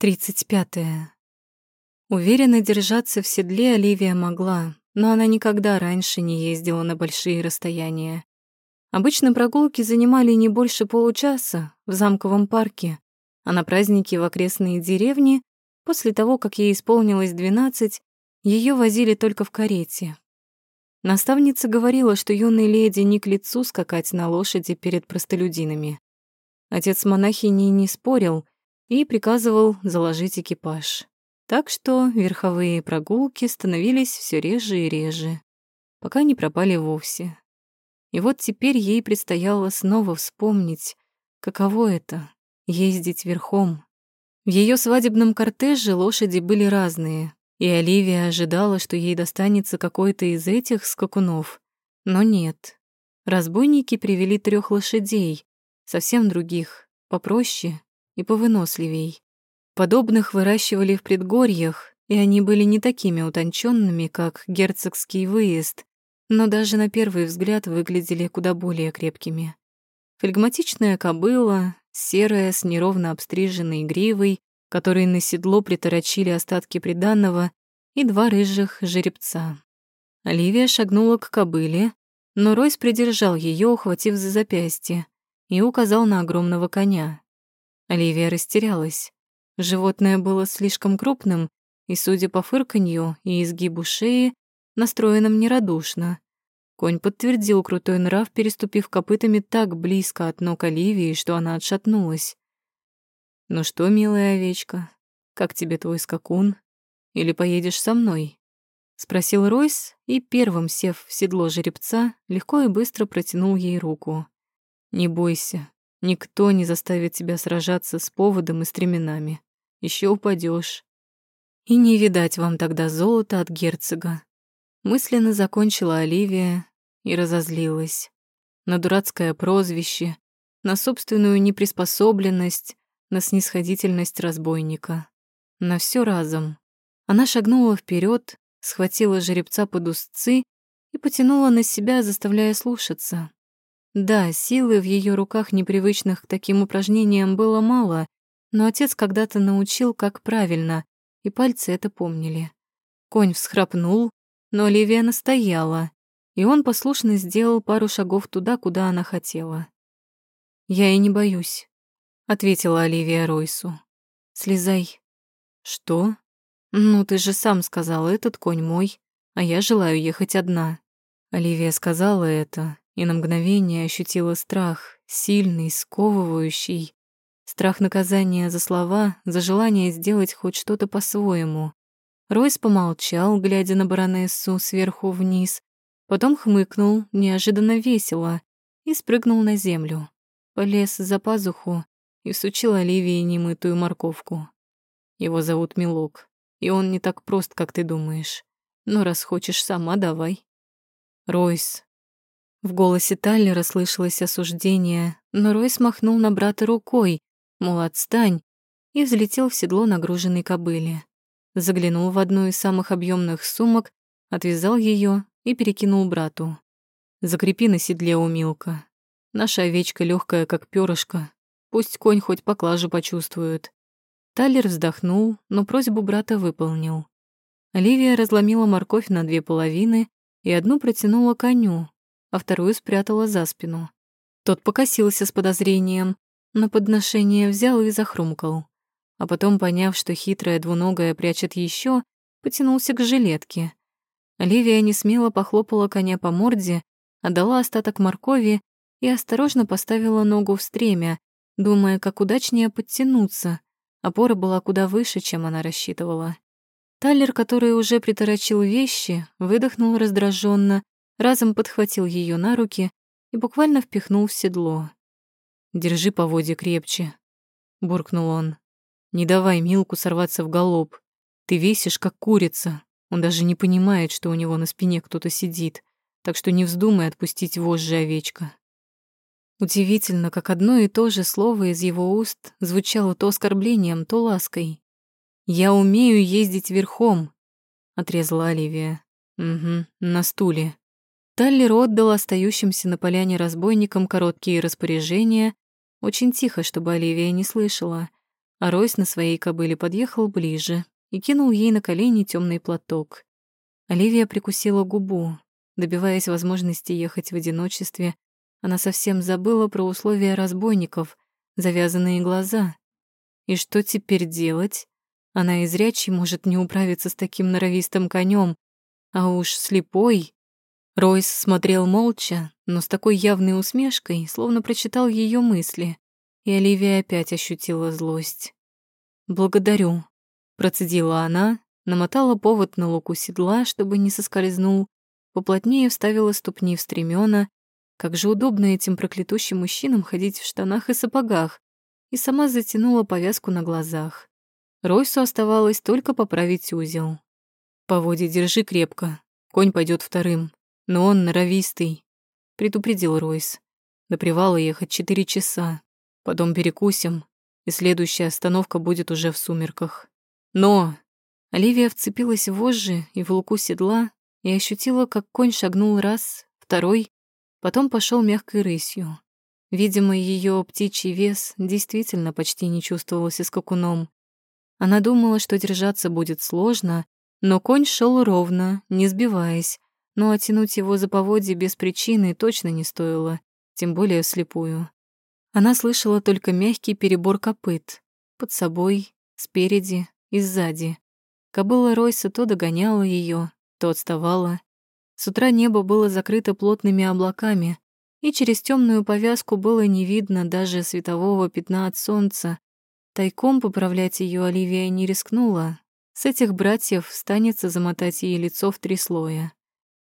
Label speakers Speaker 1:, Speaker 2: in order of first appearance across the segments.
Speaker 1: Тридцать пятое. Уверенно держаться в седле Оливия могла, но она никогда раньше не ездила на большие расстояния. Обычно прогулки занимали не больше получаса в замковом парке, а на праздники в окрестные деревни, после того, как ей исполнилось двенадцать, ее возили только в карете. Наставница говорила, что юной леди не к лицу скакать на лошади перед простолюдинами. Отец монахини не спорил и приказывал заложить экипаж. Так что верховые прогулки становились все реже и реже, пока не пропали вовсе. И вот теперь ей предстояло снова вспомнить, каково это — ездить верхом. В ее свадебном кортеже лошади были разные, и Оливия ожидала, что ей достанется какой-то из этих скакунов. Но нет. Разбойники привели трех лошадей, совсем других, попроще и повыносливей. Подобных выращивали в предгорьях, и они были не такими утонченными, как герцогский выезд, но даже на первый взгляд выглядели куда более крепкими. Флегматичная кобыла, серая с неровно обстриженной гривой, которой на седло приторочили остатки приданного, и два рыжих жеребца. Оливия шагнула к кобыле, но Ройс придержал ее, ухватив за запястье, и указал на огромного коня. Оливия растерялась. Животное было слишком крупным, и, судя по фырканью и изгибу шеи, настроенным нерадушно. Конь подтвердил крутой нрав, переступив копытами так близко от ног Оливии, что она отшатнулась. «Ну что, милая овечка, как тебе твой скакун? Или поедешь со мной?» — спросил Ройс и, первым сев в седло жеребца, легко и быстро протянул ей руку. «Не бойся, никто не заставит тебя сражаться с поводом и стременами. Еще упадешь. И не видать вам тогда золота от герцога». Мысленно закончила Оливия и разозлилась. На дурацкое прозвище, на собственную неприспособленность, на снисходительность разбойника. На все разом. Она шагнула вперед, схватила жеребца под узцы и потянула на себя, заставляя слушаться. Да, силы в ее руках, непривычных к таким упражнениям, было мало, но отец когда-то научил, как правильно, и пальцы это помнили. Конь всхрапнул, но Оливия настояла, и он послушно сделал пару шагов туда, куда она хотела. «Я и не боюсь», ответила Оливия Ройсу. Слезай. Что? Ну, ты же сам сказал, этот конь мой, а я желаю ехать одна. Оливия сказала это, и на мгновение ощутила страх, сильный, сковывающий. Страх наказания за слова, за желание сделать хоть что-то по-своему. Ройс помолчал, глядя на баронессу сверху вниз, потом хмыкнул, неожиданно весело, и спрыгнул на землю. Полез за пазуху и всучил Оливии немытую морковку. Его зовут Милок, и он не так прост, как ты думаешь. Но раз хочешь сама, давай. Ройс. В голосе Тайлера слышалось осуждение, но Ройс махнул на брата рукой, мол, отстань, и взлетел в седло нагруженной кобыли. Заглянул в одну из самых объемных сумок, отвязал ее и перекинул брату. «Закрепи на седле у Милка. Наша овечка легкая, как перышко, Пусть конь хоть поклажу почувствует. Талер вздохнул, но просьбу брата выполнил. Оливия разломила морковь на две половины и одну протянула коню, а вторую спрятала за спину. Тот покосился с подозрением, но подношение взял и захрумкал. А потом, поняв, что хитрая двуногая прячет еще, потянулся к жилетке. Оливия несмело похлопала коня по морде, отдала остаток моркови и осторожно поставила ногу в стремя, думая, как удачнее подтянуться. Опора была куда выше, чем она рассчитывала. Талер, который уже приторочил вещи, выдохнул раздраженно, разом подхватил ее на руки и буквально впихнул в седло. «Держи поводья крепче», — буркнул он. «Не давай Милку сорваться в галоп. Ты весишь, как курица. Он даже не понимает, что у него на спине кто-то сидит, так что не вздумай отпустить вожжи овечка». Удивительно, как одно и то же слово из его уст звучало то оскорблением, то лаской. «Я умею ездить верхом», — отрезала Оливия. «Угу, на стуле». Таллер отдал остающимся на поляне разбойникам короткие распоряжения, очень тихо, чтобы Оливия не слышала, а Ройс на своей кобыле подъехал ближе и кинул ей на колени темный платок. Оливия прикусила губу, добиваясь возможности ехать в одиночестве. Она совсем забыла про условия разбойников, завязанные глаза. И что теперь делать? Она изрячий может не управиться с таким норовистым конем, а уж слепой. Ройс смотрел молча, но с такой явной усмешкой, словно прочитал ее мысли, и Оливия опять ощутила злость. «Благодарю», — процедила она, намотала повод на луку седла, чтобы не соскользнул, поплотнее вставила ступни в стремена. Как же удобно этим проклятущим мужчинам ходить в штанах и сапогах, и сама затянула повязку на глазах. Ройсу оставалось только поправить узел. «Поводья держи крепко, конь пойдет вторым, но он норовистый», — предупредил Ройс. «До привала ехать четыре часа, потом перекусим, и следующая остановка будет уже в сумерках. Но...» Оливия вцепилась в вожжи и в луку седла и ощутила, как конь шагнул раз, второй, потом пошел мягкой рысью. Видимо, ее птичий вес действительно почти не чувствовался скакуном. Она думала, что держаться будет сложно, но конь шел ровно, не сбиваясь, но оттянуть его за поводье без причины точно не стоило, тем более вслепую. Она слышала только мягкий перебор копыт, под собой, спереди и сзади. Кобыла Ройса то догоняла ее, то отставала. С утра небо было закрыто плотными облаками, и через темную повязку было не видно даже светового пятна от солнца, Тайком поправлять ее Оливия не рискнула. С этих братьев станется замотать ей лицо в три слоя.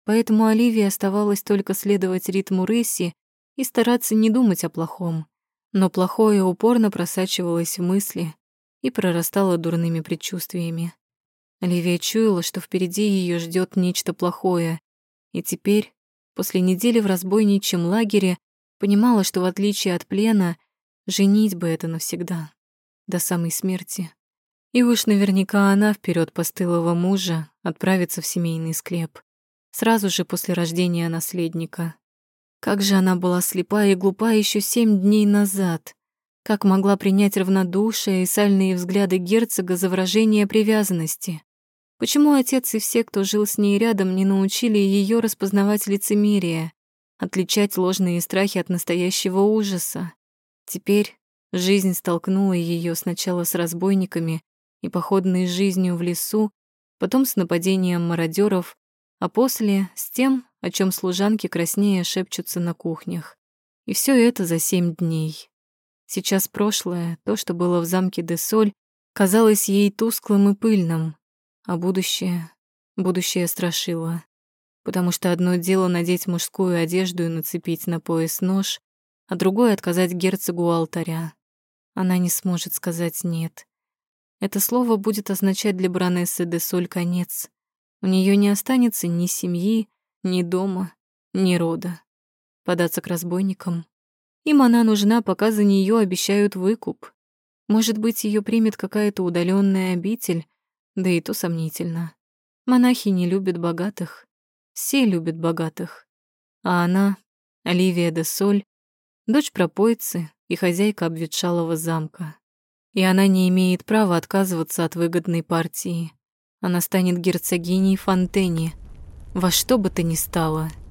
Speaker 1: Поэтому Оливии оставалось только следовать ритму рыси и стараться не думать о плохом. Но плохое упорно просачивалось в мысли и прорастало дурными предчувствиями. Оливия чуяла, что впереди ее ждет нечто плохое, и теперь, после недели в разбойничьем лагере, понимала, что в отличие от плена, женить бы это навсегда до самой смерти. И уж наверняка она вперед постылого мужа отправится в семейный склеп. Сразу же после рождения наследника. Как же она была слепа и глупа еще семь дней назад. Как могла принять равнодушие и сальные взгляды герцога за выражение привязанности? Почему отец и все, кто жил с ней рядом, не научили ее распознавать лицемерие, отличать ложные страхи от настоящего ужаса? Теперь, Жизнь столкнула ее сначала с разбойниками и походной жизнью в лесу, потом с нападением мародеров, а после с тем, о чем служанки краснее шепчутся на кухнях. И все это за семь дней. Сейчас прошлое, то, что было в замке де Соль, казалось ей тусклым и пыльным, а будущее... Будущее страшило. Потому что одно дело надеть мужскую одежду и нацепить на пояс нож, а другое — отказать герцогу алтаря она не сможет сказать «нет». Это слово будет означать для баронессы де Соль конец. У нее не останется ни семьи, ни дома, ни рода. Податься к разбойникам. Им она нужна, пока за нее обещают выкуп. Может быть, ее примет какая-то удаленная обитель, да и то сомнительно. Монахи не любят богатых. Все любят богатых. А она, Оливия де Соль, дочь пропойцы, и хозяйка обветшалого замка. И она не имеет права отказываться от выгодной партии. Она станет герцогиней Фонтени, во что бы то ни стало —